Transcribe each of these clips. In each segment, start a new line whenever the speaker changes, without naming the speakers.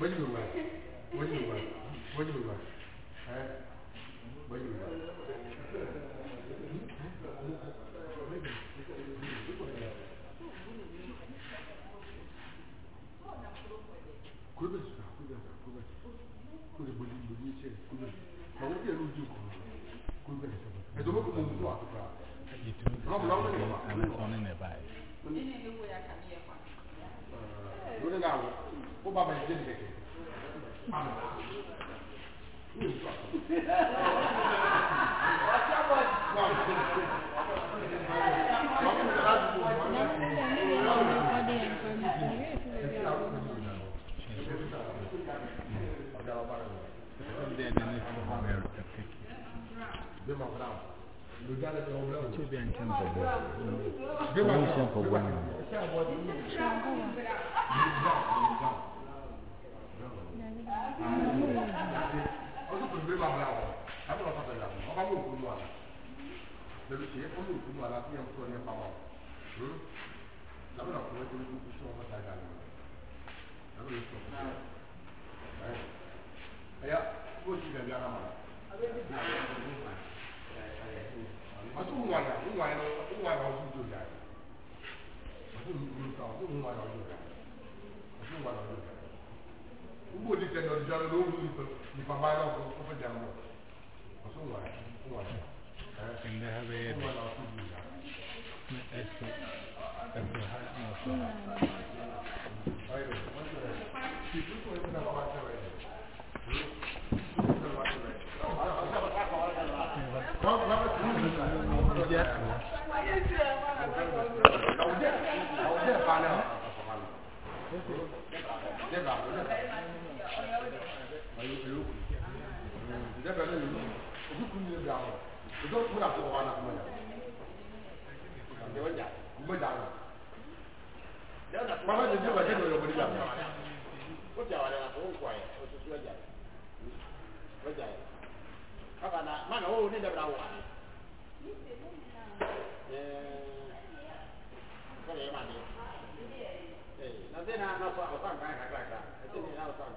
When you were, when you were, when you were, eh? When you were. Kúrẹ́bẹ̀ sọ̀rọ̀ àkúrẹ́bẹ̀ sọ̀rọ̀ àkúrẹ́bẹ̀ sọ̀rọ̀ gbòlì gbòlì iṣẹ́ kúrẹ́bẹ̀ sọ̀rọ̀ àwọn tí ẹ̀rọ ojú kan kúrẹ́bẹ̀ sọ̀rọ̀ ẹ̀dọ́gbọ́n kò mọ̀ mú àtúkà. Rọ́mùlọ́mù ni bàbá. Commission wàhálà wọ̀ láti wọ́n fàtọ̀ ìyàwó ọba mú òkú ní wàhálà lórí ṣe ó mú òkú ní wàhálà tí yẹn ń sọ ní ẹ̀pà wà ó lábẹ́ náà kò wọ́n ti ní kúkú sí wọn fọ́ta ìgbà lọ lábẹ́ yóò sọ fún mi ẹ̀yà bó ti dàbí ara màá ọtún wù wàhálà wù wàhálà wù wàhálà ọdún tó dà ọtún wù wàhálà ọdún tó dà ọtún wù wàhálà ọdún tó dà kristian na ọdịdị ọdịdị owu nipa nipa baa na ọkụ ọkụ dị amụ ọsọ wụ ahụ wụ ha bụ ebe esi ebe ha na ọsọ ha. Thank you ayi ayi o kuli ɛɛ ɛdɛ bɛ ne yin o bi kun yin bi awo o dɔw kun na fɔ wa na kuma ya a jɛ o ja o bɛ ja o kuma bɛ jɛ o ma jɛ o yɛrɛ boli ja o ko ja wale la ko n kɔ ye o tɛ tulo ja o bɛ ja ye k'a ka na ma na o ne dabila wa ɛɛ kɔrɔ ye ma de ɛɛ na se na na fɔ a ko k'an ka kan ka kila kila a se ne na o san.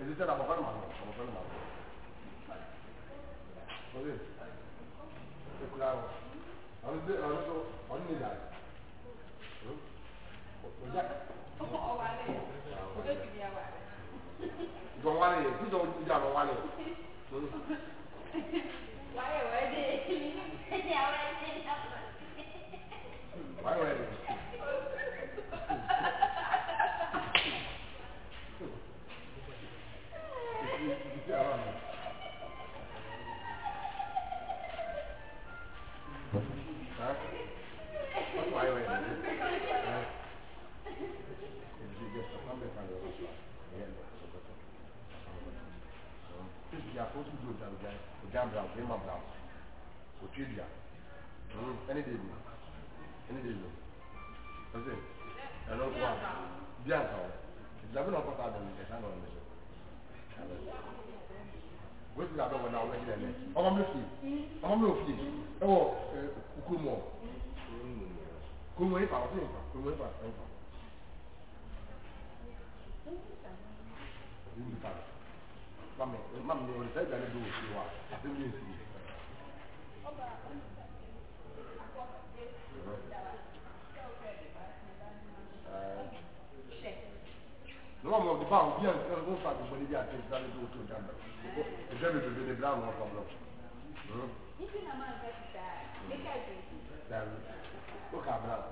Ese es el abogado malo, abogado malo. Oye, es claro. Ahora es ahora es ahora es legal. ¿No? Ya. ¿Cómo vale? ¿Cómo vale? ¿Cómo vale? ¿Cómo vale? ¿Cómo vale? ¿Cómo vale? dan brown bɛrima brown otwi dua ɛne de bi ɛne de bi ɔsɛ ɛno nko a bia nka wo ɛdila bi na ɔkɔta adana ɛka na ɔno so
wosi la bɛwɔ na ɔbɛ yi lɛlɛ ɔma mi
ofie ɔma mi ofie ɛwɔ ɛɛ kukumu ɔ kumu efa ɔsi nfa kumu efa ɛnfa mami mami o sẹ jẹ do osi wa ati mi esi. lọ́wọ́ mọ̀ ọ́ bá òbí ẹ̀ ń sẹ́nu fún fàgbọ́n gbọ́dọ̀ bí àti ìdílé tó tó dáná ìjẹ́ mi dòdò ní brown ọkọ̀ lọ. Dàrú ó kà brown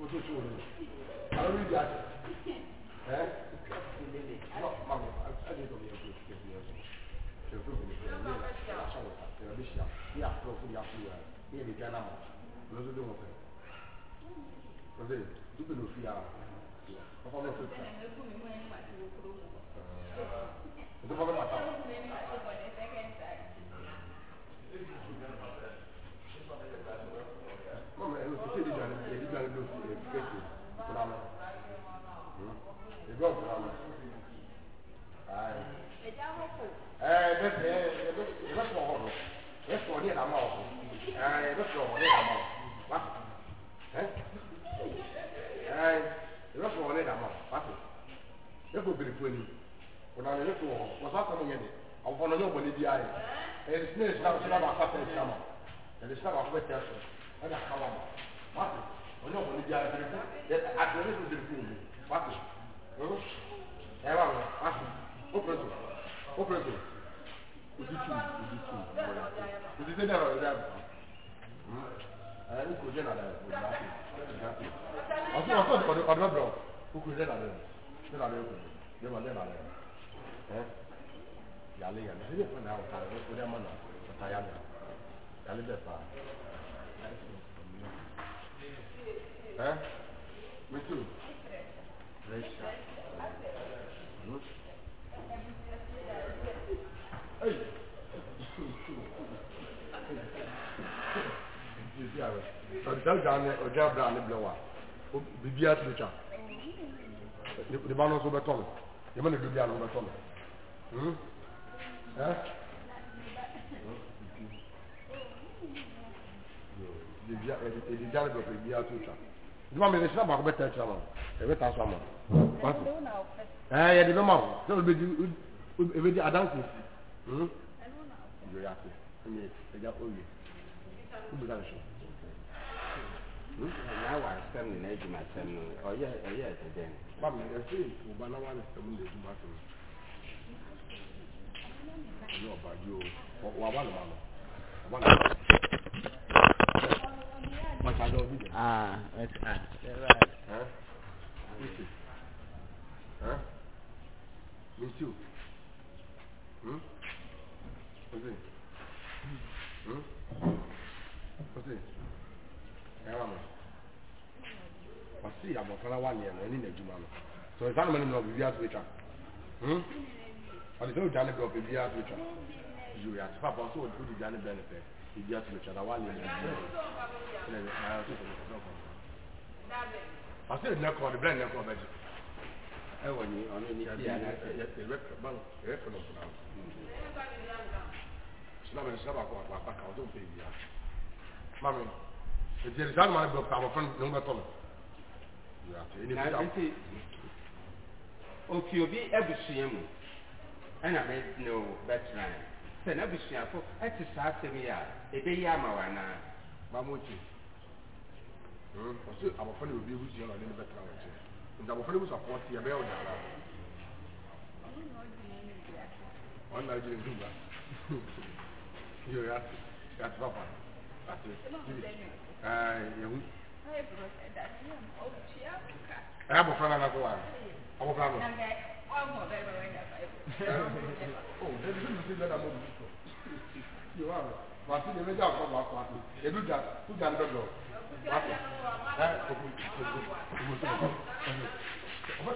ó tó tó wọlé àwọn orí ìdí àti ẹ̀ ọ́ màmú àti ẹ̀dẹ̀ tó yẹ kó. Mama, eu não sei se ele já, ele já não mfu anim ɔnane ne to wɔ hɔ wɔsa asɛm nyɛ de abɔfɔ no nyɛ ɔbɔne bi ayɛ ɛyɛ de sinɛ ɛhyira ɛhyira baako apɛ ɛhyira ma ɛde hyira baako bɛ tia so ɛde aka wa ma wate ɔnyɛ ɔbɔne bi ayɛ ɛde yɛ adeɛ ne to de fi mu wate ɛyɛ wa ma wate opereto opereto odi tu odi tu odi tu ɛdɛ ɔyɛ dɛ ɛyɛ nkuru dɛ nada ɛdi ati ɔsi ɔsi ɔdi ɔdi bɛ brɔ nkuru dɛ nada ɛdi ɛdi nada ɛdi det var det var det. Eh? Yalle yalle. Det är fan jag tar det på det man. Jag tar yalle. Yalle det fan. Eh? Men du. Reisha. Mm. Hey. Ọ̀dọ́ ìjà ni ọjọ́ ìbúra ni bìlẹ̀ wà. Bìbí ẹ̀ tìlù yẹmọ lè dobi àlọ́ bẹ́tọ̀ nù. Hmm? Èdè jáde bẹ̀rẹ̀ pé bí a tó ta. Ìjọba mi lè ṣe àbàkọ́ bẹ́tẹ̀ ẹ̀ṣẹ̀ àmọ́ ẹ̀bẹ̀ ta sọ a Ẹ yẹ di bẹ́ẹ̀ mọ̀ ṣé o bẹ́ẹ̀ di ebe di adanko si. Ìjọ hmm? yà pé ẹ̀yẹ ẹja oyè. Ó gbé ká lè ṣe na wa asɛm ne n'adwuma asɛm no ɔyɛ ɛyɛ ɛsɛ dɛn. bam ɛsɛ ntu ba na wa ne sɛm ne adwuma asɛm. ɔyɛ ɔba bi o wa ba ne ba no wa ne ba no. ɔkyadɔ bi dɛ. aa ɛsɛ a. ɛsɛ. mi sɛ yɛ abɔfra wa nneɛma ɛne n'adwuma no so saa nama ne mu na ɔbɛbi ato atwa ɔde sɛ odwa ne bɛ ɔbɛbi ato atwa yuri ati papa ɔsɛ ɔde odi dwa ne bɛ ne pɛ ebi ato atwa na wa nneɛma ɛne ɛne ɛne ayɛ ɔsɛ ɔsɛ ɔsɛ ɔsɛ ɔsɛ ɛdina kɔ ɔde brɛ ɛdina kɔ ɔbɛgye ɛwɔ ni ɔno ni ti yɛ ɛyɛ ban ɛyɛ fɛn ɔfuna silamu ni sábà kɔ àgbà kà ɔtɔ nfɛ yi bi ya mami ɛdi ɛdi sábà ma ne bɛ ɔpɛ àwọn fɛn ní ɔmɛ tɔ mi na ese ofi obi abusua mu ɛna bɛ ne o bɛtena yi sɛ n'abusuafo ɛte saa asɛm yi a ebɛyi ama wa hmm? na. baamu ekyi ɔsi abɔfra na obi ebusua na ɔde ne bɛtena wɔn akyi nti abɔfra na ebusua pɔn ti yɛ bɛyɛ ɔdaara ɔn na ɔgyina ndu ba yɛ ɔyɛ ati yɛ ati papa ati ɛɛ yɛ ɛyɛ abɔfra no anakɔ ware abɔfra no wàtí ní ẹgbẹ́jà ọ̀pọ̀ wà kọ́ àti ẹ̀dújà kújà ní dọ̀dọ̀ wàtí ẹ̀ ọ̀pọ̀ ọ̀pọ̀ ọ̀pọ̀ ọ̀pọ̀ ọ̀pọ̀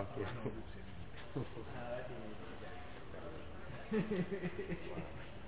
Okay. Eh,